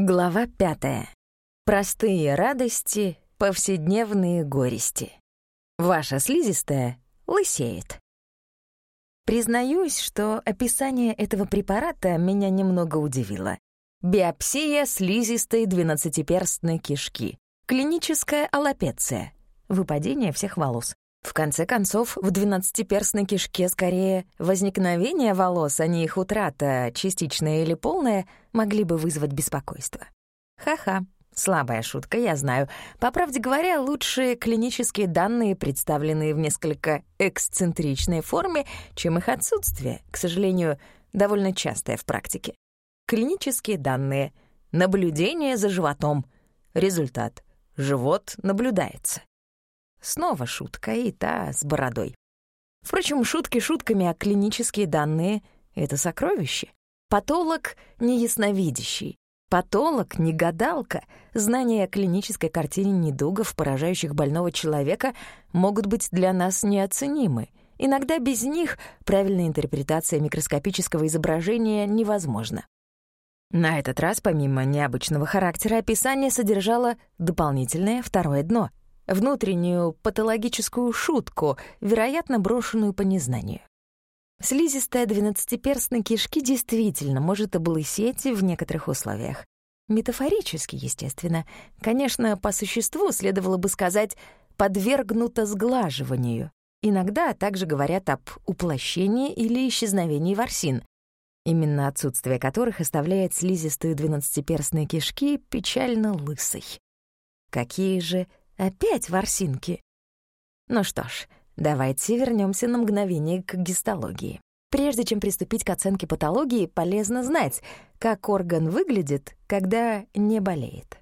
Глава пятая. Простые радости, повседневные горести. Ваша слизистая лысеет. Признаюсь, что описание этого препарата меня немного удивило. Биопсия слизистой двенадцатиперстной кишки. Клиническая аллопеция. Выпадение всех волос. В конце концов, в двенадцатиперстной кишке скорее возникновение волос, а не их утрата, частичная или полная, могли бы вызвать беспокойство. Ха-ха, слабая шутка, я знаю. По правде говоря, лучшие клинические данные, представленные в несколько эксцентричной форме, чем их отсутствие, к сожалению, довольно частое в практике. Клинические данные. Наблюдение за животом. Результат. Живот наблюдается. Снова шутка, и та с бородой. Впрочем, шутки шутками, а клинические данные — это сокровище. Патолог не ясновидящий. Патолог не гадалка. Знания о клинической картине недугов, поражающих больного человека, могут быть для нас неоценимы. Иногда без них правильная интерпретация микроскопического изображения невозможна. На этот раз, помимо необычного характера, описание содержало дополнительное второе дно — внутреннюю патологическую шутку, вероятно, брошенную по незнанию. Слизистая двенадцатиперстной кишки действительно может облысеть в некоторых условиях. Метафорически, естественно. Конечно, по существу следовало бы сказать «подвергнуто сглаживанию». Иногда также говорят об уплощении или исчезновении ворсин, именно отсутствие которых оставляет слизистую двенадцатиперстной кишки печально лысой. Какие же Опять ворсинки. Ну что ж, давайте вернемся на мгновение к гистологии. Прежде чем приступить к оценке патологии, полезно знать, как орган выглядит, когда не болеет.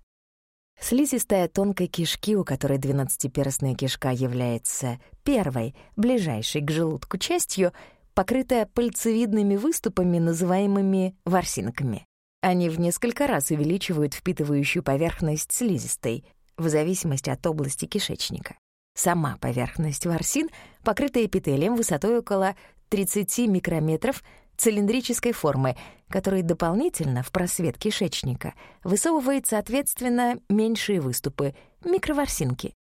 Слизистая тонкой кишки, у которой двенадцатиперстная кишка является первой, ближайшей к желудку частью, покрытая пальцевидными выступами, называемыми ворсинками. Они в несколько раз увеличивают впитывающую поверхность слизистой, в зависимости от области кишечника. Сама поверхность ворсин покрыта эпителием высотой около 30 микрометров цилиндрической формы, который дополнительно в просвет кишечника высовывает, соответственно, меньшие выступы — микроворсинки.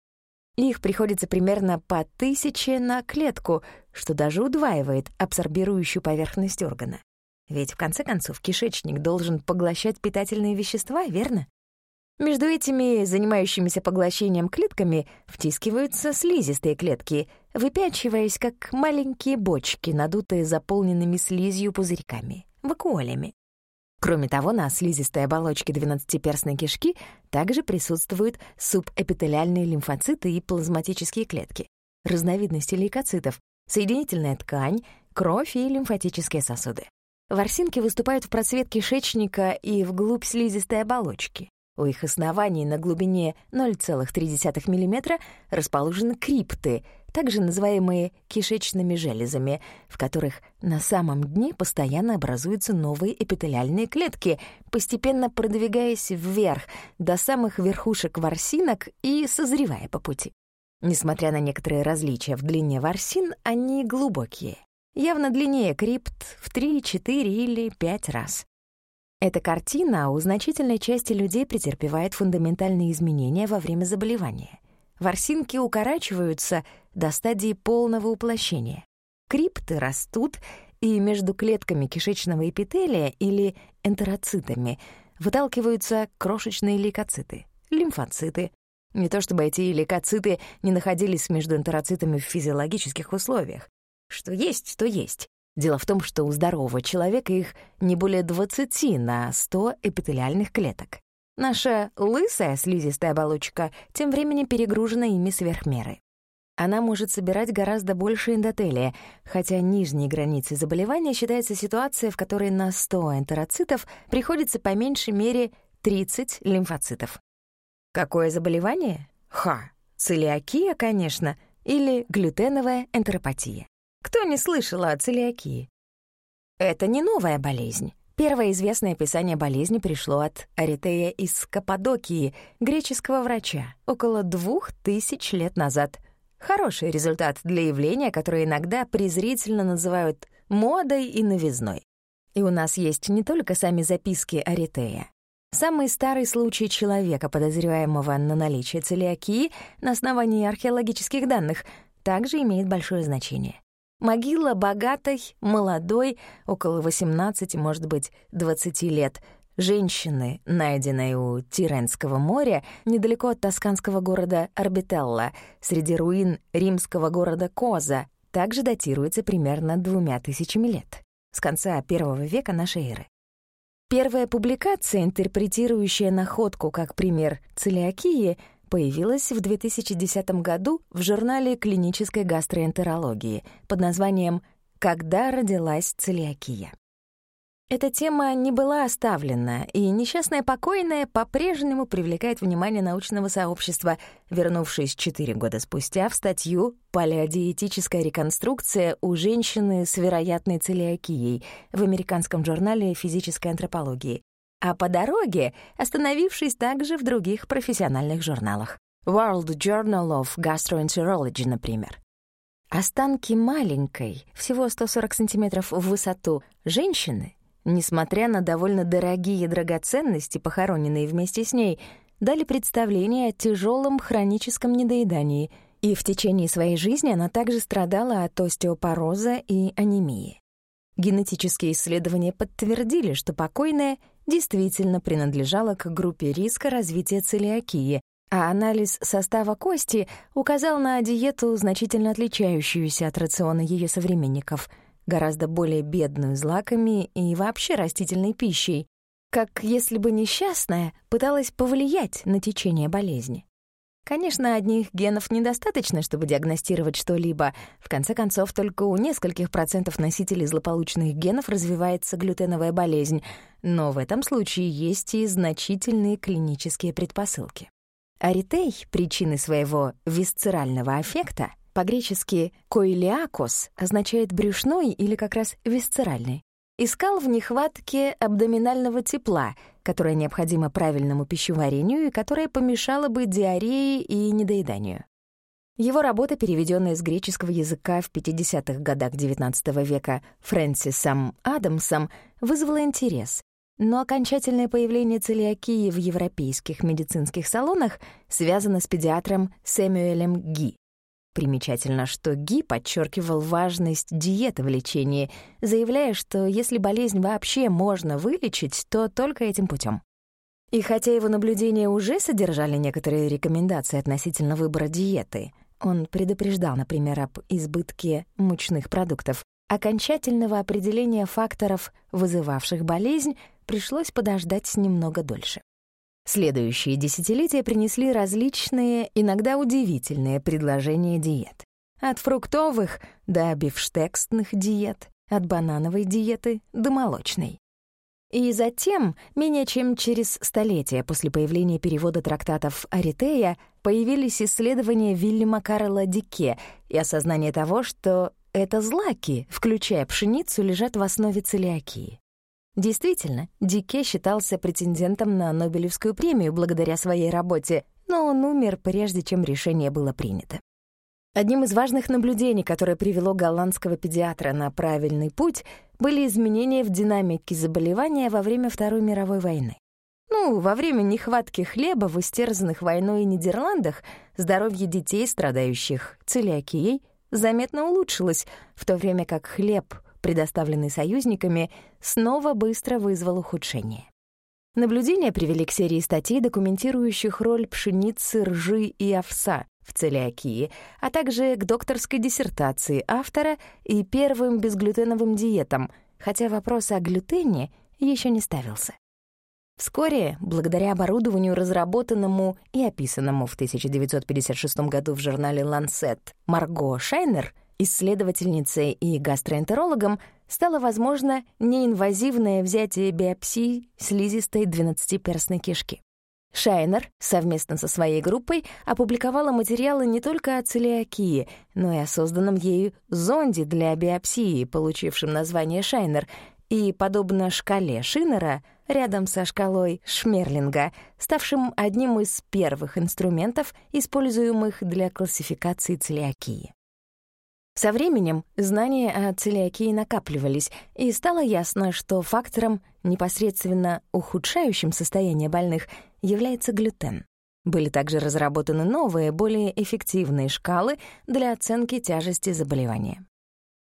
Их приходится примерно по тысяче на клетку, что даже удваивает абсорбирующую поверхность органа. Ведь, в конце концов, кишечник должен поглощать питательные вещества, верно? Между этими занимающимися поглощением клетками втискиваются слизистые клетки, выпячиваясь, как маленькие бочки, надутые заполненными слизью пузырьками, вакуолями. Кроме того, на слизистой оболочке двенадцатиперстной кишки также присутствуют субэпителиальные лимфоциты и плазматические клетки, разновидности лейкоцитов, соединительная ткань, кровь и лимфатические сосуды. Ворсинки выступают в просвет кишечника и вглубь слизистой оболочки. У их оснований на глубине 0,3 мм расположены крипты, также называемые кишечными железами, в которых на самом дне постоянно образуются новые эпителиальные клетки, постепенно продвигаясь вверх до самых верхушек ворсинок и созревая по пути. Несмотря на некоторые различия в длине ворсин, они глубокие. Явно длиннее крипт в 3, 4 или 5 раз. Эта картина у значительной части людей претерпевает фундаментальные изменения во время заболевания. Ворсинки укорачиваются до стадии полного уплощения. Крипты растут, и между клетками кишечного эпителия или энтероцитами выталкиваются крошечные лейкоциты, лимфоциты. Не то чтобы эти лейкоциты не находились между энтероцитами в физиологических условиях. Что есть, то есть. Дело в том, что у здорового человека их не более 20 на 100 эпителиальных клеток. Наша лысая слизистая оболочка тем временем перегружена ими сверх меры. Она может собирать гораздо больше эндотелия, хотя нижней границей заболевания считается ситуация, в которой на 100 энтероцитов приходится по меньшей мере 30 лимфоцитов. Какое заболевание? Ха, целиакия, конечно, или глютеновая энтеропатия. Кто не слышал о целиакии? Это не новая болезнь. Первое известное описание болезни пришло от Аритея из Каппадокии, греческого врача, около двух тысяч лет назад. Хороший результат для явления, которое иногда презрительно называют модой и новизной. И у нас есть не только сами записки Аритея. Самый старый случай человека, подозреваемого на наличие целиакии на основании археологических данных, также имеет большое значение. Могила богатой, молодой, около 18, может быть, 20 лет, женщины, найденной у Тиренского моря, недалеко от тосканского города Арбителла, среди руин римского города Коза, также датируется примерно двумя тысячами лет, с конца первого века нашей эры. Первая публикация, интерпретирующая находку как пример целиакии, появилась в 2010 году в журнале клинической гастроэнтерологии под названием «Когда родилась целиакия». Эта тема не была оставлена, и несчастная покойная по-прежнему привлекает внимание научного сообщества, вернувшись четыре года спустя в статью «Палеодиетическая реконструкция у женщины с вероятной целиакией» в американском журнале физической антропологии, а по дороге остановившись также в других профессиональных журналах. World Journal of Gastroenterology, например. Останки маленькой, всего 140 сантиметров в высоту, женщины несмотря на довольно дорогие драгоценности, похороненные вместе с ней, дали представление о тяжелом хроническом недоедании, и в течение своей жизни она также страдала от остеопороза и анемии. Генетические исследования подтвердили, что покойная действительно принадлежала к группе риска развития целиакии, а анализ состава кости указал на диету, значительно отличающуюся от рациона ее современников — гораздо более бедную злаками и вообще растительной пищей, как если бы несчастная пыталась повлиять на течение болезни. Конечно, одних генов недостаточно, чтобы диагностировать что-либо. В конце концов, только у нескольких процентов носителей злополучных генов развивается глютеновая болезнь, но в этом случае есть и значительные клинические предпосылки. Аритей причины своего висцерального аффекта по-гречески «коилиакос» означает «брюшной» или как раз «висцеральный». Искал в нехватке абдоминального тепла, которое необходимо правильному пищеварению и которое помешало бы диарее и недоеданию. Его работа, переведенная с греческого языка в 50-х годах XIX века Фрэнсисом Адамсом, вызвала интерес. Но окончательное появление целиакии в европейских медицинских салонах связано с педиатром Сэмюэлем Ги. Примечательно, что Ги подчеркивал важность диеты в лечении, заявляя, что если болезнь вообще можно вылечить, то только этим путем. И хотя его наблюдения уже содержали некоторые рекомендации относительно выбора диеты, он предупреждал, например, об избытке мучных продуктов, окончательного определения факторов, вызывавших болезнь, пришлось подождать немного дольше. Следующие десятилетия принесли различные, иногда удивительные предложения диет. От фруктовых до бифштекстных диет, от банановой диеты до молочной. И затем, менее чем через столетие после появления перевода трактатов Аритея, появились исследования Вильяма Карла Дике и осознание того, что это злаки, включая пшеницу, лежат в основе целиакии. Действительно, Дике считался претендентом на Нобелевскую премию благодаря своей работе, но он умер, прежде чем решение было принято. Одним из важных наблюдений, которое привело голландского педиатра на правильный путь, были изменения в динамике заболевания во время Второй мировой войны. Ну, во время нехватки хлеба в истерзанных войной Нидерландах здоровье детей, страдающих целиакией, заметно улучшилось, в то время как хлеб предоставленный союзниками, снова быстро вызвал ухудшение. Наблюдения привели к серии статей, документирующих роль пшеницы, ржи и овса в целиакии, а также к докторской диссертации автора и первым безглютеновым диетам, хотя вопрос о глютене еще не ставился. Вскоре, благодаря оборудованию, разработанному и описанному в 1956 году в журнале Lancet Марго Шайнер — исследовательницей и гастроэнтерологом стало возможно неинвазивное взятие биопсии слизистой двенадцатиперстной кишки. Шайнер совместно со своей группой опубликовала материалы не только о целиакии, но и о созданном ею зонде для биопсии, получившем название Шайнер, и, подобно шкале Шинера, рядом со шкалой Шмерлинга, ставшим одним из первых инструментов, используемых для классификации целиакии. Со временем знания о целиакии накапливались, и стало ясно, что фактором, непосредственно ухудшающим состояние больных, является глютен. Были также разработаны новые, более эффективные шкалы для оценки тяжести заболевания.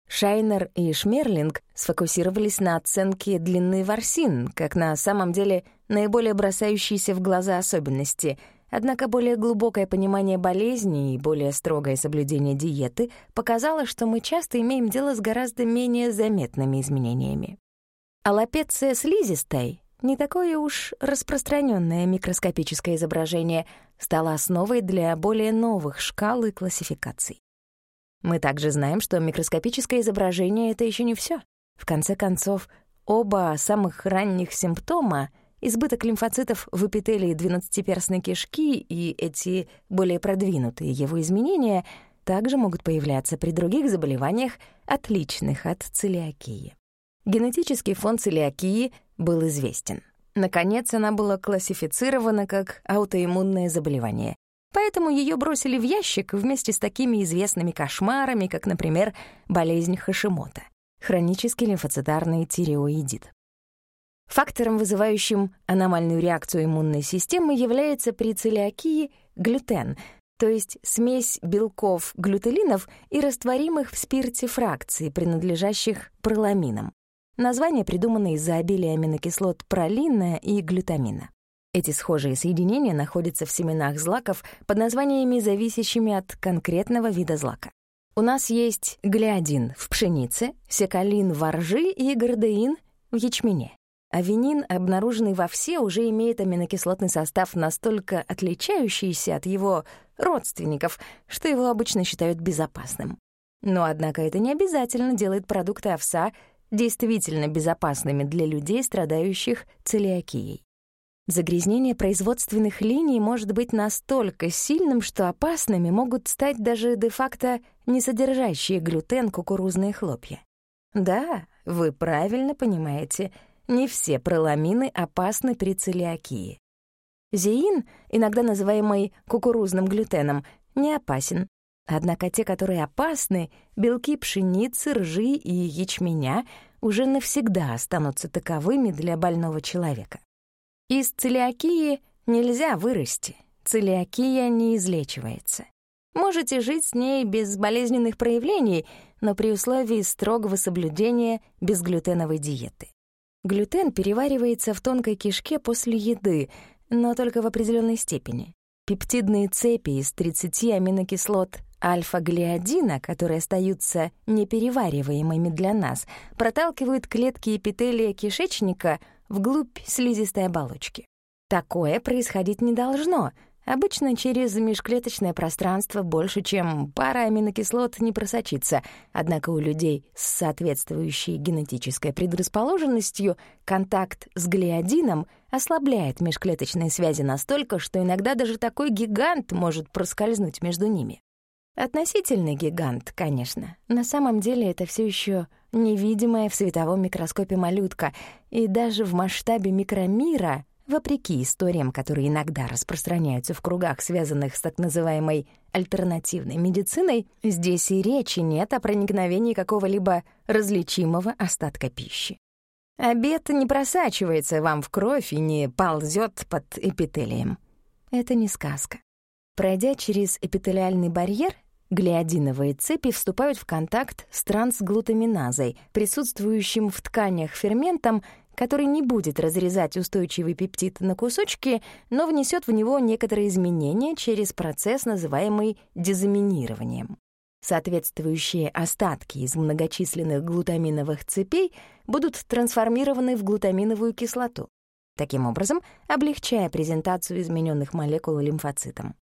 Шайнер и Шмерлинг сфокусировались на оценке длины ворсин, как на самом деле наиболее бросающиеся в глаза особенности — Однако более глубокое понимание болезни и более строгое соблюдение диеты показало, что мы часто имеем дело с гораздо менее заметными изменениями. Аллопеция слизистой, не такое уж распространенное микроскопическое изображение, стало основой для более новых шкал и классификаций. Мы также знаем, что микроскопическое изображение — это еще не все. В конце концов, оба самых ранних симптома — избыток лимфоцитов в эпителии двенадцатиперстной кишки и эти более продвинутые его изменения также могут появляться при других заболеваниях, отличных от целиакии. Генетический фон целиакии был известен. Наконец, она была классифицирована как аутоиммунное заболевание. Поэтому ее бросили в ящик вместе с такими известными кошмарами, как, например, болезнь Хашимота — хронический лимфоцитарный тиреоидит. Фактором, вызывающим аномальную реакцию иммунной системы, является при целиакии глютен, то есть смесь белков глютелинов и растворимых в спирте фракций, принадлежащих проламинам. Название придумано из-за обилия аминокислот пролина и глютамина. Эти схожие соединения находятся в семенах злаков под названиями, зависящими от конкретного вида злака. У нас есть глиадин в пшенице, секалин в ржи и гордеин в ячмене. Авенин, обнаруженный во все, уже имеет аминокислотный состав настолько отличающийся от его родственников, что его обычно считают безопасным. Но, однако, это не обязательно делает продукты овса действительно безопасными для людей, страдающих целиакией. Загрязнение производственных линий может быть настолько сильным, что опасными могут стать даже де-факто не содержащие глютен кукурузные хлопья. Да, вы правильно понимаете — не все проламины опасны при целиакии. Зеин, иногда называемый кукурузным глютеном, не опасен. Однако те, которые опасны, белки пшеницы, ржи и ячменя, уже навсегда останутся таковыми для больного человека. Из целиакии нельзя вырасти, целиакия не излечивается. Можете жить с ней без болезненных проявлений, но при условии строгого соблюдения безглютеновой диеты. Глютен переваривается в тонкой кишке после еды, но только в определенной степени. Пептидные цепи из 30 аминокислот альфа-глиадина, которые остаются неперевариваемыми для нас, проталкивают клетки эпителия кишечника вглубь слизистой оболочки. Такое происходить не должно — Обычно через межклеточное пространство больше, чем пара аминокислот не просочится, однако у людей с соответствующей генетической предрасположенностью контакт с глиадином ослабляет межклеточные связи настолько, что иногда даже такой гигант может проскользнуть между ними. Относительный гигант, конечно. На самом деле это все еще невидимая в световом микроскопе малютка, и даже в масштабе микромира — Вопреки историям, которые иногда распространяются в кругах, связанных с так называемой альтернативной медициной, здесь и речи нет о проникновении какого-либо различимого остатка пищи. Обед не просачивается вам в кровь и не ползет под эпителием. Это не сказка. Пройдя через эпителиальный барьер, глиадиновые цепи вступают в контакт с трансглутаминазой, присутствующим в тканях ферментом, который не будет разрезать устойчивый пептид на кусочки, но внесет в него некоторые изменения через процесс, называемый дезаминированием. Соответствующие остатки из многочисленных глутаминовых цепей будут трансформированы в глутаминовую кислоту, таким образом облегчая презентацию измененных молекул лимфоцитам.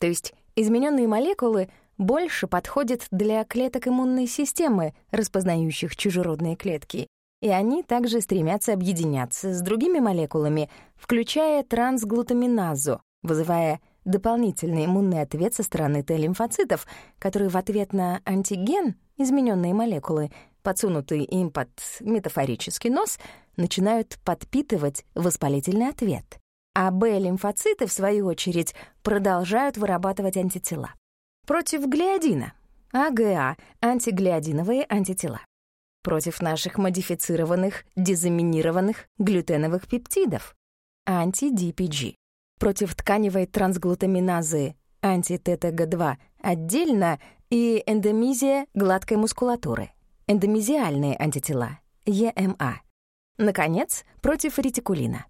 То есть измененные молекулы больше подходят для клеток иммунной системы, распознающих чужеродные клетки, и они также стремятся объединяться с другими молекулами, включая трансглутаминазу, вызывая дополнительный иммунный ответ со стороны Т-лимфоцитов, которые в ответ на антиген, измененные молекулы, подсунутые им под метафорический нос, начинают подпитывать воспалительный ответ. А Б-лимфоциты, в свою очередь, продолжают вырабатывать антитела. Против глиадина, АГА — антиглиадиновые антитела. Против наших модифицированных, дезаминированных глютеновых пептидов — анти-DPG. Против тканевой трансглутаминазы анти-ТТГ2 отдельно и эндемизия гладкой мускулатуры, эндомизиальные антитела, ЕМА. Наконец, против ретикулина.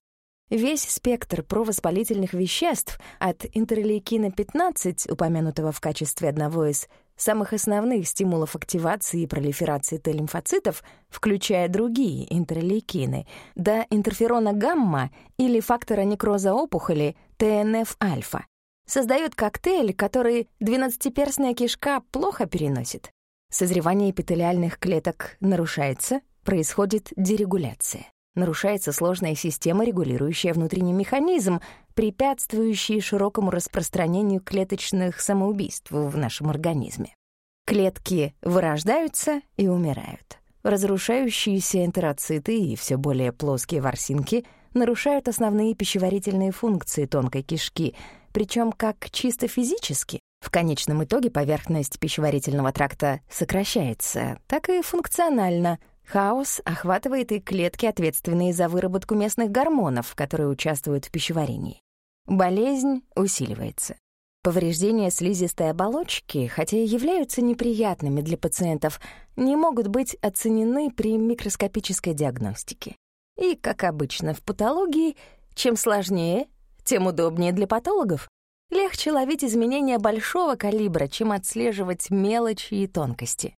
Весь спектр провоспалительных веществ от интерлейкина-15, упомянутого в качестве одного из самых основных стимулов активации и пролиферации Т-лимфоцитов, включая другие интерлейкины, до интерферона гамма или фактора некроза опухоли ТНФ-альфа, создает коктейль, который двенадцатиперстная кишка плохо переносит. Созревание эпителиальных клеток нарушается, происходит дерегуляция. Нарушается сложная система, регулирующая внутренний механизм, препятствующий широкому распространению клеточных самоубийств в нашем организме. Клетки вырождаются и умирают. Разрушающиеся энтероциты и все более плоские ворсинки нарушают основные пищеварительные функции тонкой кишки, причем как чисто физически, в конечном итоге поверхность пищеварительного тракта сокращается, так и функционально — Хаос охватывает и клетки, ответственные за выработку местных гормонов, которые участвуют в пищеварении. Болезнь усиливается. Повреждения слизистой оболочки, хотя и являются неприятными для пациентов, не могут быть оценены при микроскопической диагностике. И, как обычно в патологии, чем сложнее, тем удобнее для патологов. Легче ловить изменения большого калибра, чем отслеживать мелочи и тонкости.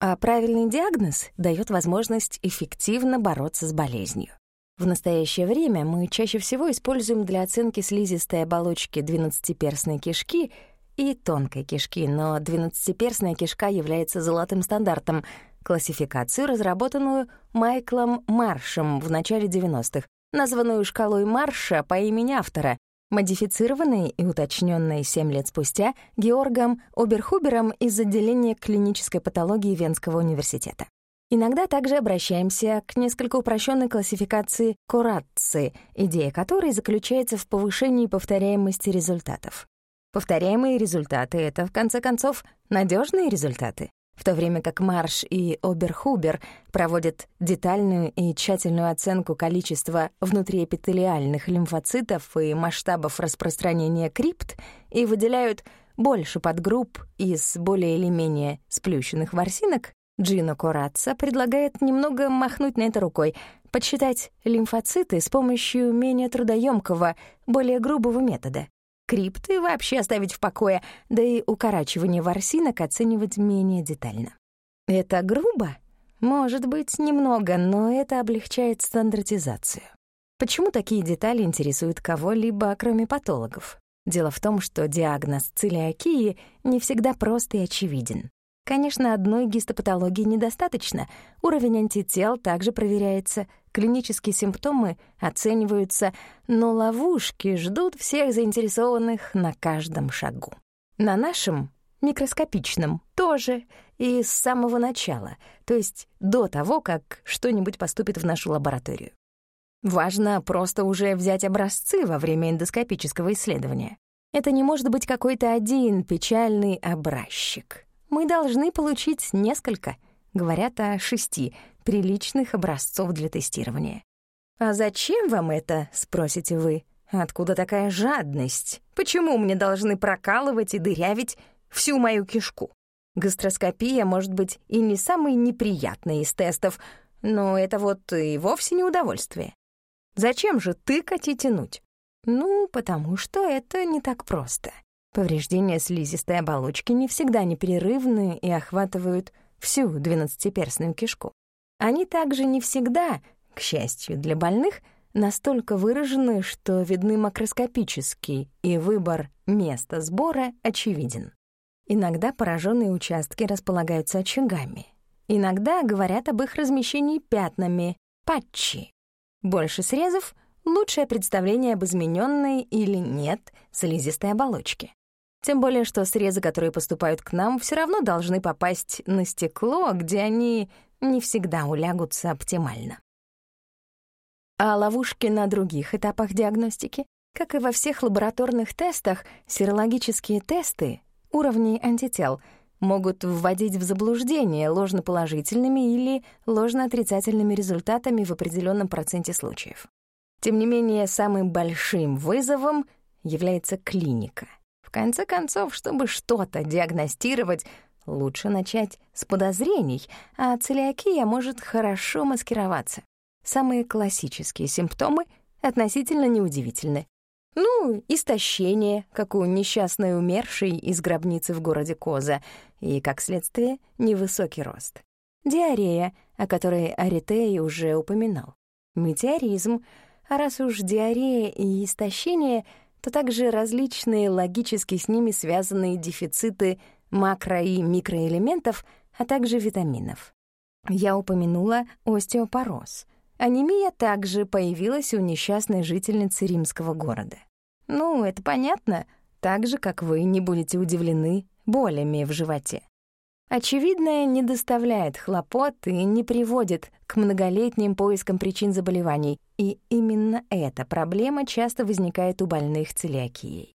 А правильный диагноз дает возможность эффективно бороться с болезнью. В настоящее время мы чаще всего используем для оценки слизистой оболочки двенадцатиперстной кишки и тонкой кишки, но двенадцатиперстная кишка является золотым стандартом, классификацию, разработанную Майклом Маршем в начале 90-х, названную шкалой Марша по имени автора, модифицированной и уточненной 7 лет спустя Георгом Оберхубером из отделения клинической патологии Венского университета. Иногда также обращаемся к несколько упрощенной классификации Куратцы, идея которой заключается в повышении повторяемости результатов. Повторяемые результаты — это, в конце концов, надежные результаты в то время как Марш и Оберхубер проводят детальную и тщательную оценку количества внутриэпителиальных лимфоцитов и масштабов распространения крипт и выделяют больше подгрупп из более или менее сплющенных ворсинок, Джино Коратца предлагает немного махнуть на это рукой, подсчитать лимфоциты с помощью менее трудоемкого, более грубого метода крипты вообще оставить в покое, да и укорачивание ворсинок оценивать менее детально. Это грубо? Может быть, немного, но это облегчает стандартизацию. Почему такие детали интересуют кого-либо, кроме патологов? Дело в том, что диагноз целиакии не всегда прост и очевиден. Конечно, одной гистопатологии недостаточно. Уровень антител также проверяется, клинические симптомы оцениваются, но ловушки ждут всех заинтересованных на каждом шагу. На нашем, микроскопичном, тоже и с самого начала, то есть до того, как что-нибудь поступит в нашу лабораторию. Важно просто уже взять образцы во время эндоскопического исследования. Это не может быть какой-то один печальный образчик мы должны получить несколько, говорят о шести, приличных образцов для тестирования. «А зачем вам это?» — спросите вы. «Откуда такая жадность? Почему мне должны прокалывать и дырявить всю мою кишку?» Гастроскопия может быть и не самый неприятный из тестов, но это вот и вовсе не удовольствие. Зачем же тыкать и тянуть? Ну, потому что это не так просто. Повреждения слизистой оболочки не всегда непрерывны и охватывают всю двенадцатиперстную кишку. Они также не всегда, к счастью для больных, настолько выражены, что видны макроскопически, и выбор места сбора очевиден. Иногда пораженные участки располагаются очагами. Иногда говорят об их размещении пятнами, патчи. Больше срезов — лучшее представление об измененной или нет слизистой оболочке. Тем более, что срезы, которые поступают к нам, все равно должны попасть на стекло, где они не всегда улягутся оптимально. А ловушки на других этапах диагностики? Как и во всех лабораторных тестах, серологические тесты уровней антител могут вводить в заблуждение ложноположительными или ложноотрицательными результатами в определенном проценте случаев. Тем не менее, самым большим вызовом является клиника. В конце концов, чтобы что-то диагностировать, лучше начать с подозрений, а целиакия может хорошо маскироваться. Самые классические симптомы относительно неудивительны. Ну, истощение, как у несчастной умершей из гробницы в городе Коза, и, как следствие, невысокий рост. Диарея, о которой Аритей уже упоминал. Метеоризм, а раз уж диарея и истощение, то также различные логически с ними связанные дефициты макро- и микроэлементов, а также витаминов. Я упомянула остеопороз — Анемия также появилась у несчастной жительницы римского города. Ну, это понятно, так же, как вы не будете удивлены болями в животе. Очевидное не доставляет хлопот и не приводит к многолетним поискам причин заболеваний, и именно эта проблема часто возникает у больных целиакией.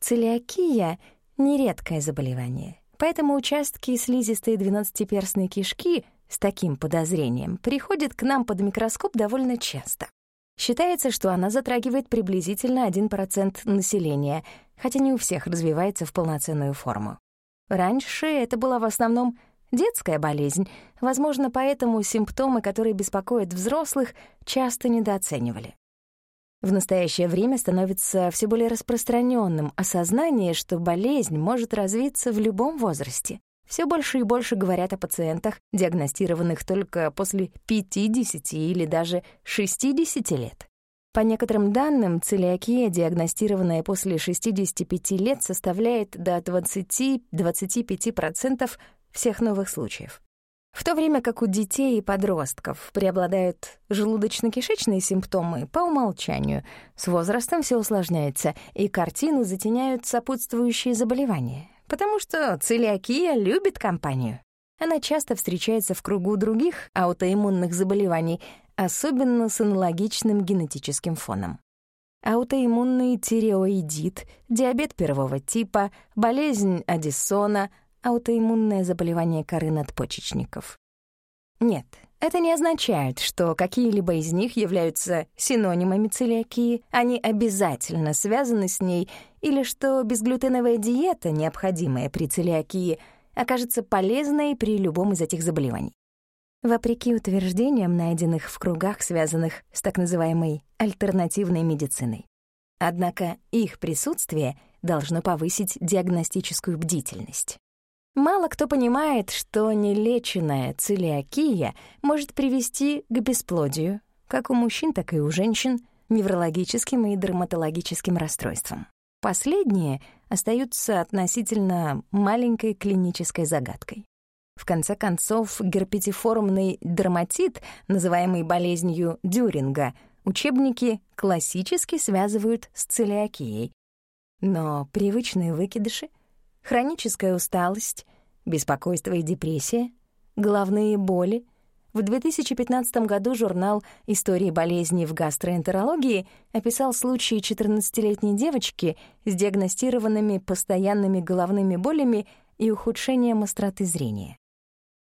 Целиакия — нередкое заболевание, поэтому участки слизистой двенадцатиперстной кишки с таким подозрением приходит к нам под микроскоп довольно часто. Считается, что она затрагивает приблизительно 1% населения, хотя не у всех развивается в полноценную форму. Раньше это была в основном детская болезнь, возможно, поэтому симптомы, которые беспокоят взрослых, часто недооценивали. В настоящее время становится все более распространенным осознание, что болезнь может развиться в любом возрасте. Все больше и больше говорят о пациентах, диагностированных только после 50 или даже 60 лет. По некоторым данным, целиакия, диагностированная после 65 лет, составляет до 20-25% всех новых случаев. В то время как у детей и подростков преобладают желудочно-кишечные симптомы по умолчанию, с возрастом все усложняется, и картину затеняют сопутствующие заболевания потому что целиакия любит компанию. Она часто встречается в кругу других аутоиммунных заболеваний, особенно с аналогичным генетическим фоном. Аутоиммунный тиреоидит, диабет первого типа, болезнь Аддисона, аутоиммунное заболевание коры надпочечников. Нет, это не означает, что какие-либо из них являются синонимами целиакии, они обязательно связаны с ней, или что безглютеновая диета, необходимая при целиакии, окажется полезной при любом из этих заболеваний. Вопреки утверждениям, найденных в кругах, связанных с так называемой альтернативной медициной. Однако их присутствие должно повысить диагностическую бдительность. Мало кто понимает, что нелеченная целиакия может привести к бесплодию, как у мужчин, так и у женщин, неврологическим и дерматологическим расстройствам. Последние остаются относительно маленькой клинической загадкой. В конце концов, герпетиформный дерматит, называемый болезнью Дюринга, учебники классически связывают с целиакией. Но привычные выкидыши — хроническая усталость, беспокойство и депрессия, головные боли. В 2015 году журнал «Истории болезней в гастроэнтерологии» описал случай 14-летней девочки с диагностированными постоянными головными болями и ухудшением остроты зрения.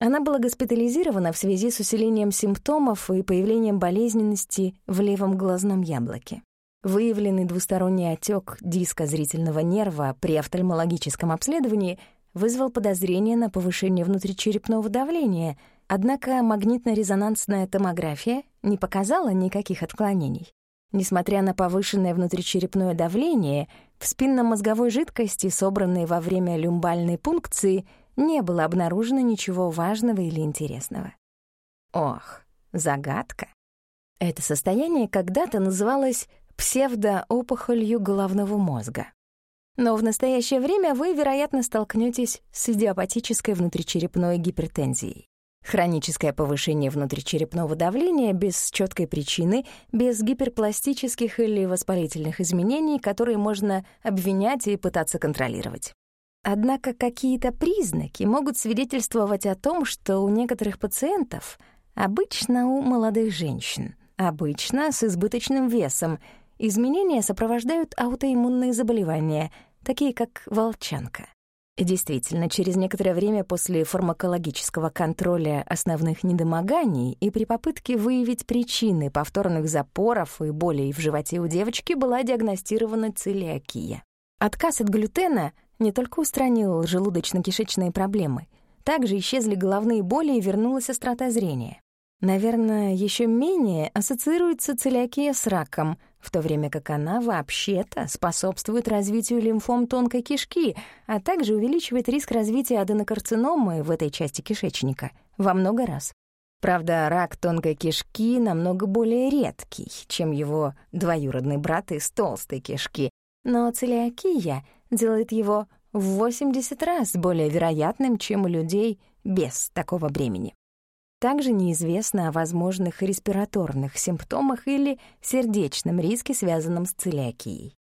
Она была госпитализирована в связи с усилением симптомов и появлением болезненности в левом глазном яблоке. Выявленный двусторонний отек диска зрительного нерва при офтальмологическом обследовании вызвал подозрение на повышение внутричерепного давления, однако магнитно-резонансная томография не показала никаких отклонений. Несмотря на повышенное внутричерепное давление, в спинномозговой жидкости, собранной во время люмбальной пункции, не было обнаружено ничего важного или интересного. Ох, загадка. Это состояние когда-то называлось псевдоопухолью головного мозга. Но в настоящее время вы, вероятно, столкнетесь с идиопатической внутричерепной гипертензией. Хроническое повышение внутричерепного давления без четкой причины, без гиперпластических или воспалительных изменений, которые можно обвинять и пытаться контролировать. Однако какие-то признаки могут свидетельствовать о том, что у некоторых пациентов, обычно у молодых женщин, обычно с избыточным весом, Изменения сопровождают аутоиммунные заболевания, такие как волчанка. Действительно, через некоторое время после фармакологического контроля основных недомоганий и при попытке выявить причины повторных запоров и болей в животе у девочки была диагностирована целиакия. Отказ от глютена не только устранил желудочно-кишечные проблемы, также исчезли головные боли и вернулась острота зрения. Наверное, еще менее ассоциируется целиакия с раком, в то время как она вообще-то способствует развитию лимфом тонкой кишки, а также увеличивает риск развития аденокарциномы в этой части кишечника во много раз. Правда, рак тонкой кишки намного более редкий, чем его двоюродный брат из толстой кишки, но целиакия делает его в 80 раз более вероятным, чем у людей без такого бремени. Также неизвестно о возможных респираторных симптомах или сердечном риске, связанном с целиакией.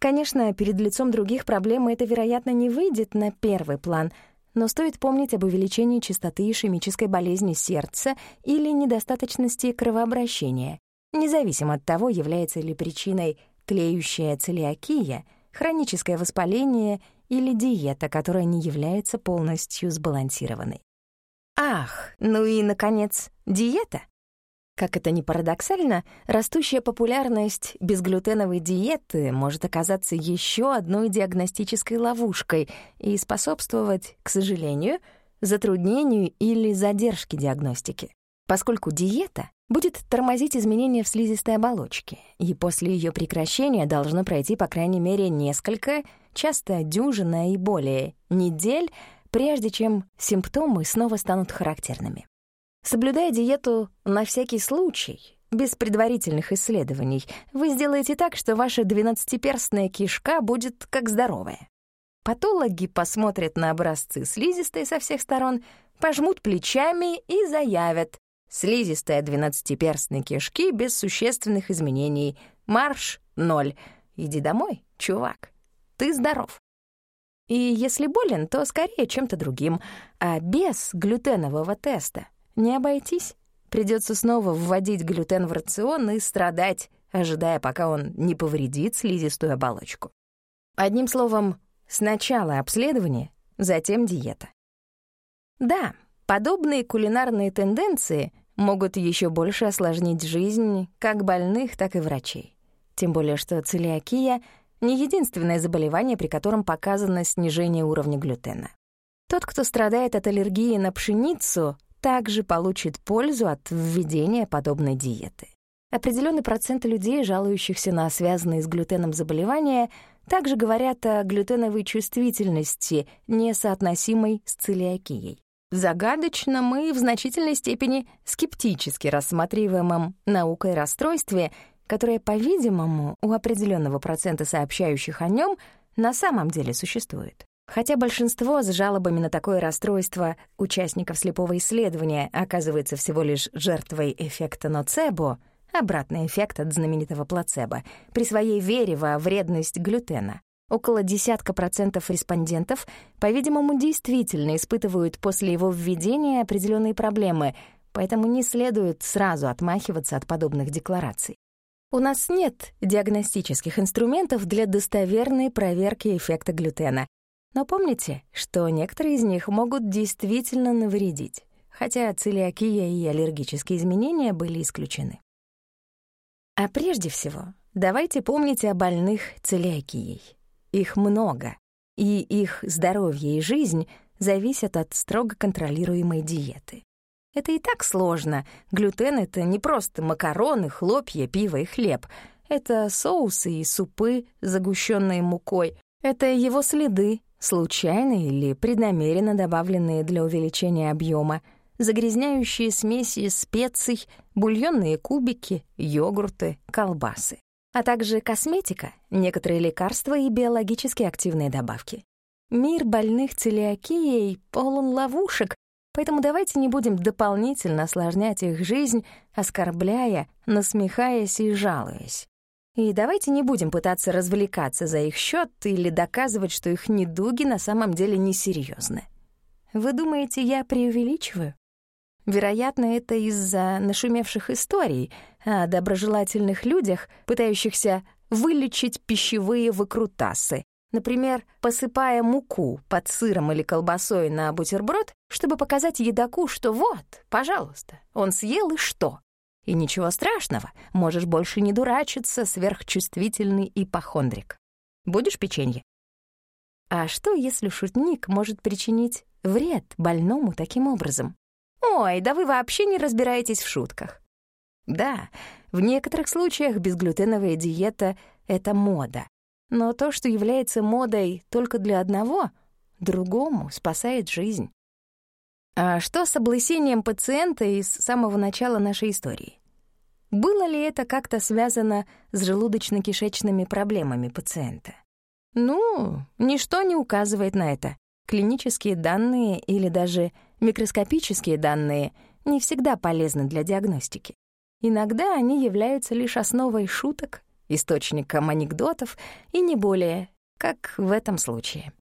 Конечно, перед лицом других проблем это, вероятно, не выйдет на первый план, но стоит помнить об увеличении частоты ишемической болезни сердца или недостаточности кровообращения, независимо от того, является ли причиной тлеющая целиакия, хроническое воспаление или диета, которая не является полностью сбалансированной. Ах, ну и, наконец, диета. Как это ни парадоксально, растущая популярность безглютеновой диеты может оказаться еще одной диагностической ловушкой и способствовать, к сожалению, затруднению или задержке диагностики, поскольку диета будет тормозить изменения в слизистой оболочке, и после ее прекращения должно пройти по крайней мере несколько, часто дюжина и более, недель — прежде чем симптомы снова станут характерными. Соблюдая диету на всякий случай, без предварительных исследований, вы сделаете так, что ваша двенадцатиперстная кишка будет как здоровая. Патологи посмотрят на образцы слизистой со всех сторон, пожмут плечами и заявят «Слизистая двенадцатиперстной кишки без существенных изменений. Марш — ноль. Иди домой, чувак. Ты здоров». И если болен, то скорее чем-то другим. А без глютенового теста не обойтись. Придется снова вводить глютен в рацион и страдать, ожидая, пока он не повредит слизистую оболочку. Одним словом, сначала обследование, затем диета. Да, подобные кулинарные тенденции могут еще больше осложнить жизнь как больных, так и врачей. Тем более, что целиакия — не единственное заболевание, при котором показано снижение уровня глютена. Тот, кто страдает от аллергии на пшеницу, также получит пользу от введения подобной диеты. Определенный процент людей, жалующихся на связанные с глютеном заболевания, также говорят о глютеновой чувствительности, несоотносимой с целиакией. Загадочно мы в значительной степени скептически рассматриваемом наукой расстройстве которое, по-видимому, у определенного процента сообщающих о нем на самом деле существует. Хотя большинство с жалобами на такое расстройство участников слепого исследования оказывается всего лишь жертвой эффекта ноцебо, обратный эффект от знаменитого плацебо, при своей вере во вредность глютена. Около десятка процентов респондентов, по-видимому, действительно испытывают после его введения определенные проблемы, поэтому не следует сразу отмахиваться от подобных деклараций. У нас нет диагностических инструментов для достоверной проверки эффекта глютена. Но помните, что некоторые из них могут действительно навредить, хотя целиакия и аллергические изменения были исключены. А прежде всего, давайте помнить о больных целиакией. Их много, и их здоровье и жизнь зависят от строго контролируемой диеты. Это и так сложно. Глютен — это не просто макароны, хлопья, пиво и хлеб. Это соусы и супы, загущенные мукой. Это его следы, случайные или преднамеренно добавленные для увеличения объема, загрязняющие смеси специй, бульонные кубики, йогурты, колбасы, а также косметика, некоторые лекарства и биологически активные добавки. Мир больных целиакией полон ловушек, Поэтому давайте не будем дополнительно осложнять их жизнь, оскорбляя, насмехаясь и жалуясь. И давайте не будем пытаться развлекаться за их счет или доказывать, что их недуги на самом деле несерьезны. Вы думаете, я преувеличиваю? Вероятно, это из-за нашумевших историй о доброжелательных людях, пытающихся вылечить пищевые выкрутасы, Например, посыпая муку под сыром или колбасой на бутерброд, чтобы показать едоку, что вот, пожалуйста, он съел и что? И ничего страшного, можешь больше не дурачиться, сверхчувствительный ипохондрик. Будешь печенье? А что, если шутник может причинить вред больному таким образом? Ой, да вы вообще не разбираетесь в шутках. Да, в некоторых случаях безглютеновая диета — это мода. Но то, что является модой только для одного, другому спасает жизнь. А что с облысением пациента из самого начала нашей истории? Было ли это как-то связано с желудочно-кишечными проблемами пациента? Ну, ничто не указывает на это. Клинические данные или даже микроскопические данные не всегда полезны для диагностики. Иногда они являются лишь основой шуток, источником анекдотов и не более, как в этом случае.